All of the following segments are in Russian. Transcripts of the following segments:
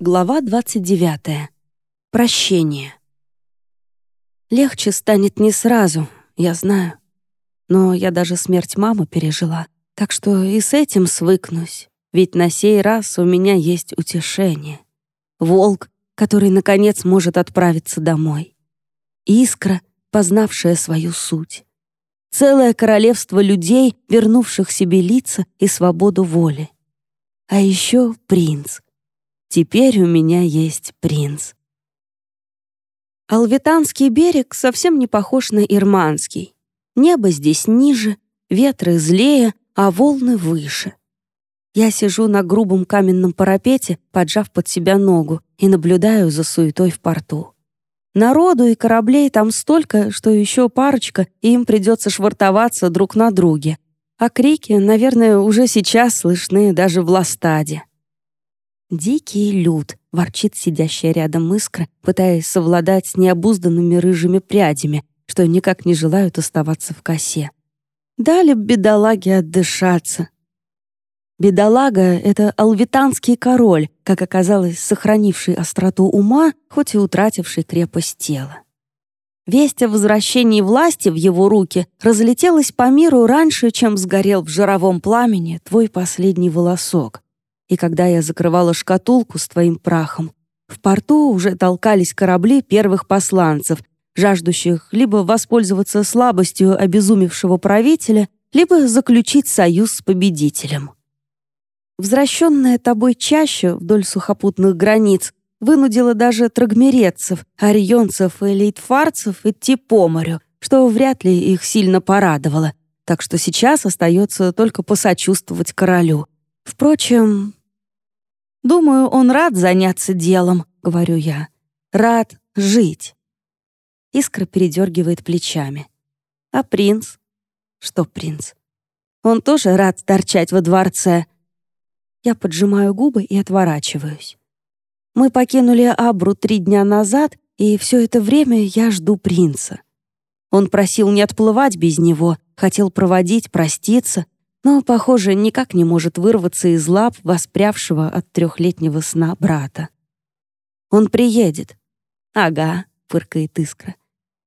Глава 29. Прощение. Легче станет не сразу, я знаю. Но я даже смерть мамы пережила, так что и с этим свыкнусь. Ведь на сей раз у меня есть утешение. Волк, который, наконец, может отправиться домой. Искра, познавшая свою суть. Целое королевство людей, вернувших себе лица и свободу воли. А еще принц. Теперь у меня есть принц. Алвитанский берег совсем не похож на Ирманский. Небо здесь ниже, ветры злее, а волны выше. Я сижу на грубом каменном парапете, поджав под себя ногу, и наблюдаю за суетой в порту. Народу и кораблей там столько, что еще парочка, и им придется швартоваться друг на друге. А крики, наверное, уже сейчас слышны даже в Ластаде. «Дикий люд», — ворчит сидящая рядом искра, пытаясь совладать с необузданными рыжими прядями, что никак не желают оставаться в косе. Дали б бедолаге отдышаться. Бедолага — это алвитанский король, как оказалось, сохранивший остроту ума, хоть и утративший крепость тела. Весть о возвращении власти в его руки разлетелась по миру раньше, чем сгорел в жировом пламени твой последний волосок. И когда я закрывала шкатулку с твоим прахом, в порту уже толкались корабли первых посланцев, жаждущих либо воспользоваться слабостью обезумевшего правителя, либо заключить союз с победителем. Возвращенная тобой чаще вдоль сухопутных границ вынудила даже трагмерецев, орионцев и лейтфарцев идти по морю, что вряд ли их сильно порадовало, так что сейчас остается только посочувствовать королю. Впрочем, думаю, он рад заняться делом, говорю я. Рад жить. Искра передергивает плечами. А принц? Что принц? Он тоже рад торчать во дворце, я поджимаю губы и отворачиваюсь. Мы покинули Абру три дня назад, и все это время я жду принца. Он просил не отплывать без него, хотел проводить, проститься, но, похоже, никак не может вырваться из лап воспрявшего от трехлетнего сна брата. «Он приедет». «Ага», — фыркает искра.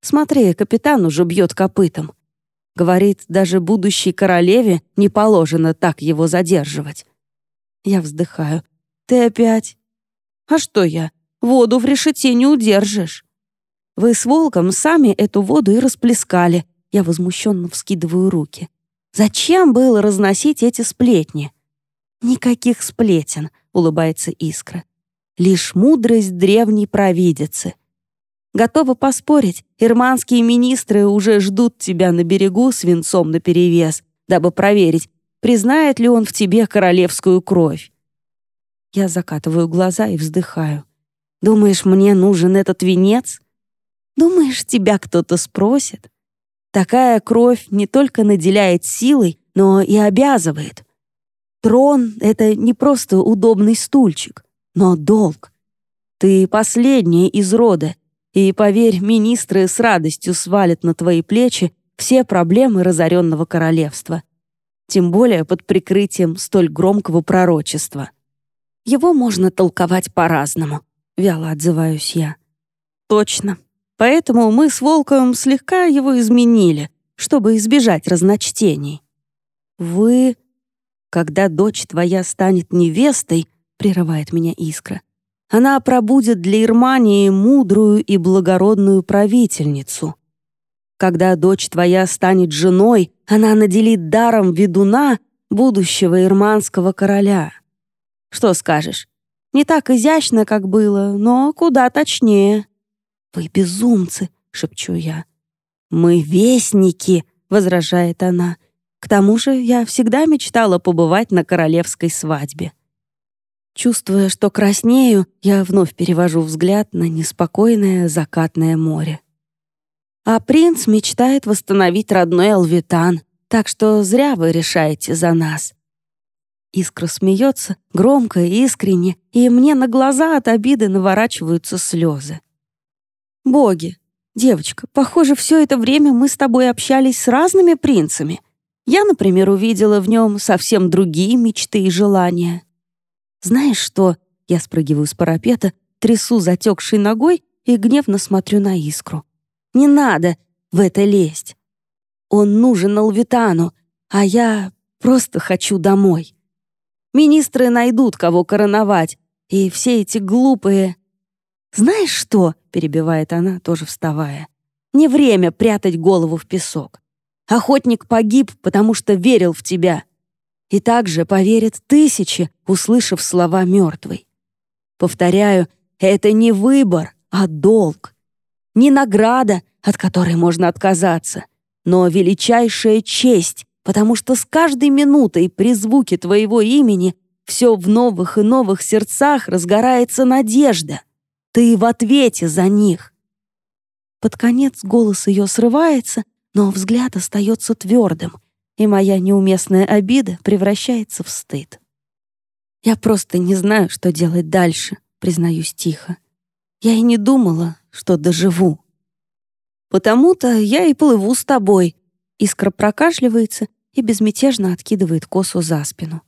«Смотри, капитан уже бьет копытом. Говорит, даже будущей королеве не положено так его задерживать. Я вздыхаю. «Ты опять?» «А что я? Воду в решете не удержишь». «Вы с волком сами эту воду и расплескали». Я возмущенно вскидываю руки. «Зачем было разносить эти сплетни?» «Никаких сплетен», — улыбается Искра. «Лишь мудрость древней провидицы. Готова поспорить, ирманские министры уже ждут тебя на берегу с венцом наперевес, дабы проверить, признает ли он в тебе королевскую кровь. Я закатываю глаза и вздыхаю. Думаешь, мне нужен этот венец? Думаешь, тебя кто-то спросит? Такая кровь не только наделяет силой, но и обязывает. Трон — это не просто удобный стульчик, но долг. Ты последняя из рода, и, поверь, министры с радостью свалят на твои плечи все проблемы разоренного королевства тем более под прикрытием столь громкого пророчества. Его можно толковать по-разному, вяло отзываюсь я. Точно. Поэтому мы с Волком слегка его изменили, чтобы избежать разночтений. Вы... Когда дочь твоя станет невестой, прерывает меня искра, она пробудет для Ирмании мудрую и благородную правительницу. Когда дочь твоя станет женой, она наделит даром ведуна будущего ирманского короля. Что скажешь? Не так изящно, как было, но куда точнее. «Вы безумцы!» — шепчу я. «Мы вестники!» — возражает она. «К тому же я всегда мечтала побывать на королевской свадьбе». Чувствуя, что краснею, я вновь перевожу взгляд на неспокойное закатное море. А принц мечтает восстановить родной Алвитан, так что зря вы решаете за нас». Искра смеется, громко и искренне, и мне на глаза от обиды наворачиваются слезы. «Боги, девочка, похоже, все это время мы с тобой общались с разными принцами. Я, например, увидела в нем совсем другие мечты и желания. Знаешь что, Я спрыгиваю с парапета, трясу затекшей ногой и гневно смотрю на искру. «Не надо в это лезть! Он нужен Алвитану, а я просто хочу домой. Министры найдут, кого короновать, и все эти глупые...» «Знаешь что?» — перебивает она, тоже вставая. «Не время прятать голову в песок. Охотник погиб, потому что верил в тебя. И также поверят тысячи, услышав слова мертвой. Повторяю, это не выбор, а долг. Не награда, от которой можно отказаться, но величайшая честь, потому что с каждой минутой при звуке твоего имени все в новых и новых сердцах разгорается надежда. Ты в ответе за них. Под конец голос ее срывается, но взгляд остается твердым, и моя неуместная обида превращается в стыд. Я просто не знаю, что делать дальше признаюсь тихо. Я и не думала, что доживу. Потому-то я и плыву с тобой. Искра прокашливается и безмятежно откидывает косу за спину.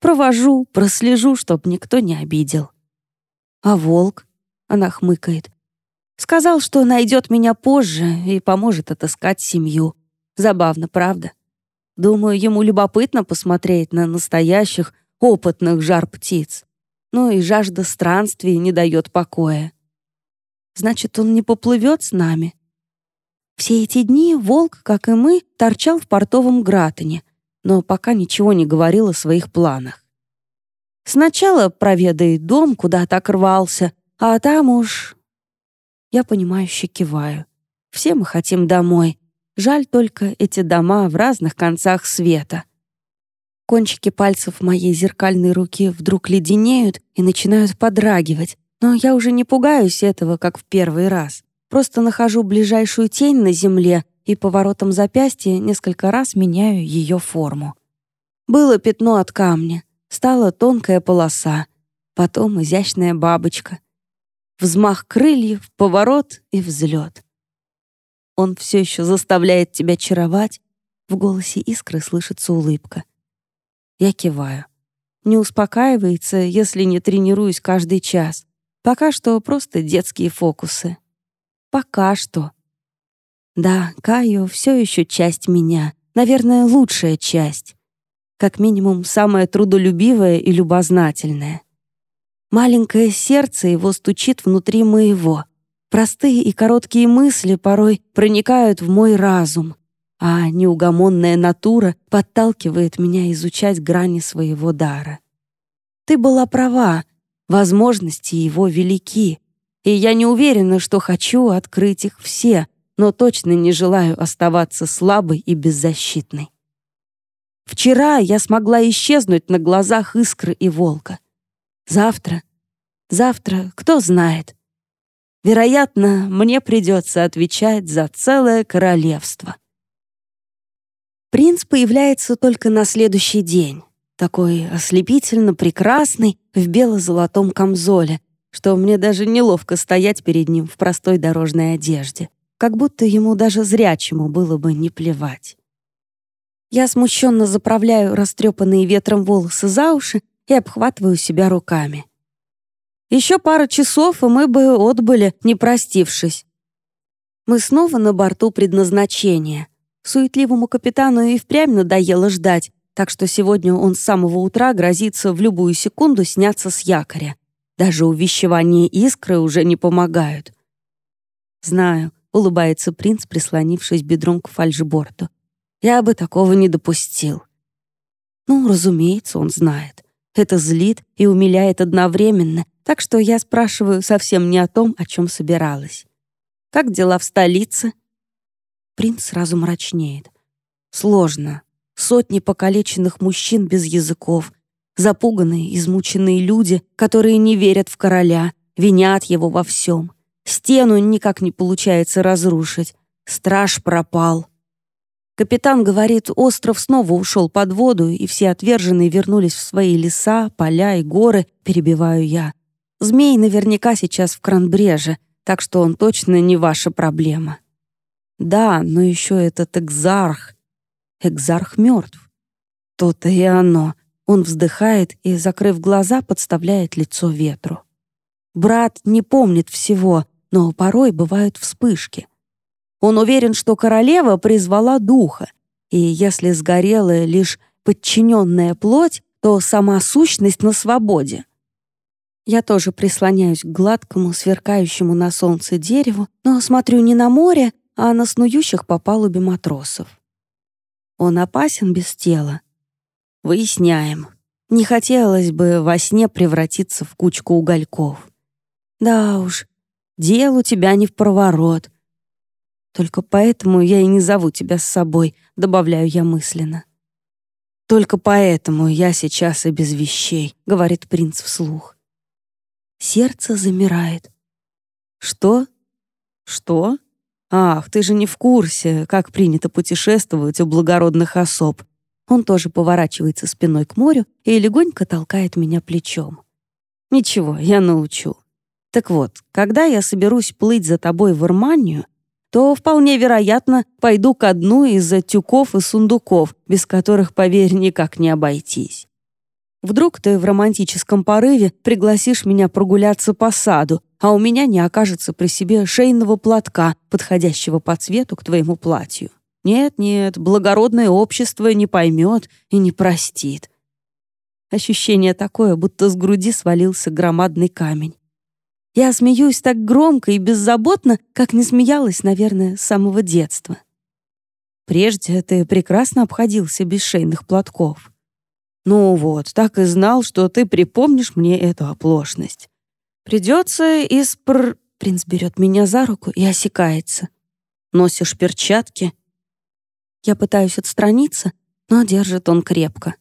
Провожу, прослежу, чтоб никто не обидел. А волк? Она хмыкает. Сказал, что найдет меня позже и поможет отыскать семью. Забавно, правда? Думаю, ему любопытно посмотреть на настоящих, опытных жар-птиц но и жажда странствий не дает покоя. Значит, он не поплывет с нами? Все эти дни волк, как и мы, торчал в портовом Гратане, но пока ничего не говорил о своих планах. Сначала проведает дом, куда так рвался, а там уж... Я понимающе киваю. Все мы хотим домой. Жаль только эти дома в разных концах света. Кончики пальцев моей зеркальной руки вдруг леденеют и начинают подрагивать, но я уже не пугаюсь этого, как в первый раз. Просто нахожу ближайшую тень на земле и поворотом запястья несколько раз меняю ее форму. Было пятно от камня, стала тонкая полоса, потом изящная бабочка. Взмах крыльев, поворот и взлет. Он все еще заставляет тебя чаровать. В голосе искры слышится улыбка. Я киваю. Не успокаивается, если не тренируюсь каждый час. Пока что просто детские фокусы. Пока что. Да, Каю все еще часть меня. Наверное, лучшая часть. Как минимум, самая трудолюбивая и любознательная. Маленькое сердце его стучит внутри моего. Простые и короткие мысли порой проникают в мой разум, а неугомонная натура подталкивает меня изучать грани своего дара. Ты была права, возможности его велики, и я не уверена, что хочу открыть их все, но точно не желаю оставаться слабой и беззащитной. Вчера я смогла исчезнуть на глазах искры и волка. Завтра, завтра, кто знает. Вероятно, мне придется отвечать за целое королевство. Принц появляется только на следующий день, такой ослепительно прекрасный в бело-золотом камзоле, что мне даже неловко стоять перед ним в простой дорожной одежде, как будто ему даже зрячему было бы не плевать. Я смущенно заправляю растрепанные ветром волосы за уши и обхватываю себя руками. Еще пара часов, и мы бы отбыли, не простившись. Мы снова на борту предназначения — Суетливому капитану и впрямь надоело ждать, так что сегодня он с самого утра грозится в любую секунду сняться с якоря. Даже увещевания искры уже не помогают. «Знаю», — улыбается принц, прислонившись бедром к фальшборту. «Я бы такого не допустил». Ну, разумеется, он знает. Это злит и умиляет одновременно, так что я спрашиваю совсем не о том, о чем собиралась. «Как дела в столице?» Принц сразу мрачнеет. Сложно. Сотни покалеченных мужчин без языков, запуганные, измученные люди, которые не верят в короля, винят его во всем. Стену никак не получается разрушить. Страж пропал. Капитан говорит, остров снова ушел под воду, и все отверженные вернулись в свои леса, поля и горы, перебиваю я. Змей наверняка сейчас в Кранбреже, так что он точно не ваша проблема. Да, но еще этот экзарх. Экзарх мертв. То-то и оно. Он вздыхает и, закрыв глаза, подставляет лицо ветру. Брат не помнит всего, но порой бывают вспышки. Он уверен, что королева призвала духа, и если сгорела лишь подчиненная плоть, то сама сущность на свободе. Я тоже прислоняюсь к гладкому, сверкающему на солнце дереву, но смотрю не на море, а на снующих по палубе матросов. Он опасен без тела. Выясняем. Не хотелось бы во сне превратиться в кучку угольков. Да уж, дел у тебя не в проворот. Только поэтому я и не зову тебя с собой, добавляю я мысленно. Только поэтому я сейчас и без вещей, говорит принц вслух. Сердце замирает. Что? Что? Ах, ты же не в курсе, как принято путешествовать у благородных особ. Он тоже поворачивается спиной к морю и легонько толкает меня плечом. Ничего, я научу. Так вот, когда я соберусь плыть за тобой в Ирманию, то вполне вероятно пойду ко дну из-за тюков и сундуков, без которых, поверь, никак не обойтись. Вдруг ты в романтическом порыве пригласишь меня прогуляться по саду, а у меня не окажется при себе шейного платка, подходящего по цвету к твоему платью. Нет-нет, благородное общество не поймет и не простит. Ощущение такое, будто с груди свалился громадный камень. Я смеюсь так громко и беззаботно, как не смеялась, наверное, с самого детства. Прежде ты прекрасно обходился без шейных платков. Ну вот, так и знал, что ты припомнишь мне эту оплошность. Придется испр... Принц берет меня за руку и осекается. Носишь перчатки? Я пытаюсь отстраниться, но держит он крепко.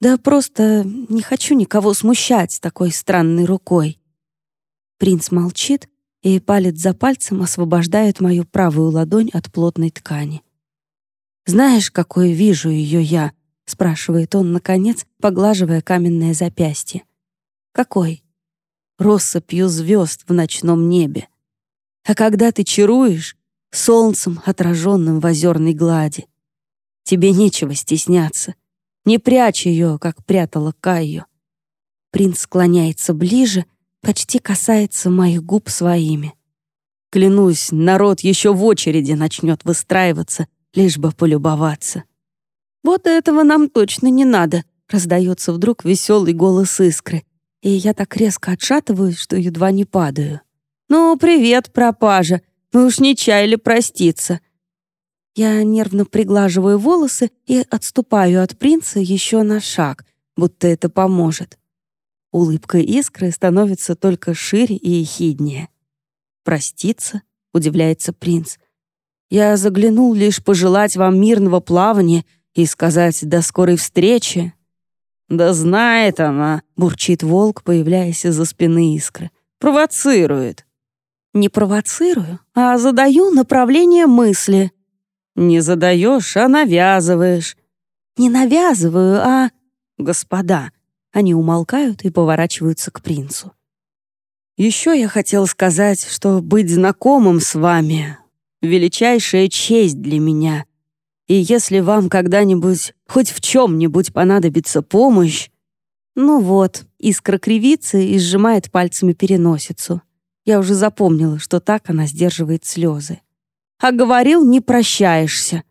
Да просто не хочу никого смущать такой странной рукой. Принц молчит, и палец за пальцем освобождает мою правую ладонь от плотной ткани. «Знаешь, какой вижу ее я?» — спрашивает он, наконец, поглаживая каменное запястье. «Какой?» «Россыпью звезд в ночном небе. А когда ты чаруешь, солнцем, отраженным в озерной глади. Тебе нечего стесняться. Не прячь ее, как прятала Кайо. Принц склоняется ближе, почти касается моих губ своими. Клянусь, народ еще в очереди начнет выстраиваться, лишь бы полюбоваться. «Вот этого нам точно не надо», — раздается вдруг веселый голос искры, и я так резко отшатываюсь, что едва не падаю. «Ну, привет, пропажа! Мы уж не чаяли проститься!» Я нервно приглаживаю волосы и отступаю от принца еще на шаг, будто это поможет. Улыбка искры становится только шире и ехиднее. «Проститься?» — удивляется принц. «Я заглянул лишь пожелать вам мирного плавания и сказать «до скорой встречи». «Да знает она», — бурчит волк, появляясь из-за спины искры. «Провоцирует». «Не провоцирую, а задаю направление мысли». «Не задаешь, а навязываешь». «Не навязываю, а...» «Господа, они умолкают и поворачиваются к принцу. «Еще я хотел сказать, что быть знакомым с вами — величайшая честь для меня. И если вам когда-нибудь хоть в чем-нибудь понадобится помощь...» Ну вот, искра кривится и сжимает пальцами переносицу. Я уже запомнила, что так она сдерживает слезы. А говорил, не прощаешься.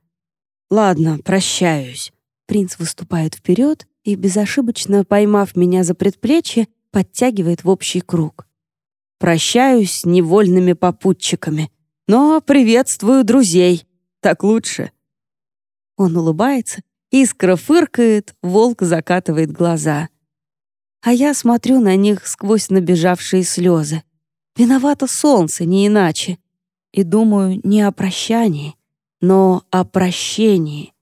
Ладно, прощаюсь. Принц выступает вперед и, безошибочно поймав меня за предплечье, подтягивает в общий круг. Прощаюсь невольными попутчиками, но приветствую друзей. Так лучше. Он улыбается, искра фыркает, волк закатывает глаза. А я смотрю на них сквозь набежавшие слезы. Виновато солнце, не иначе. И думаю не о прощании, но о прощении.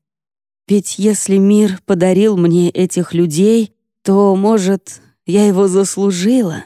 Ведь если мир подарил мне этих людей, то, может, я его заслужила.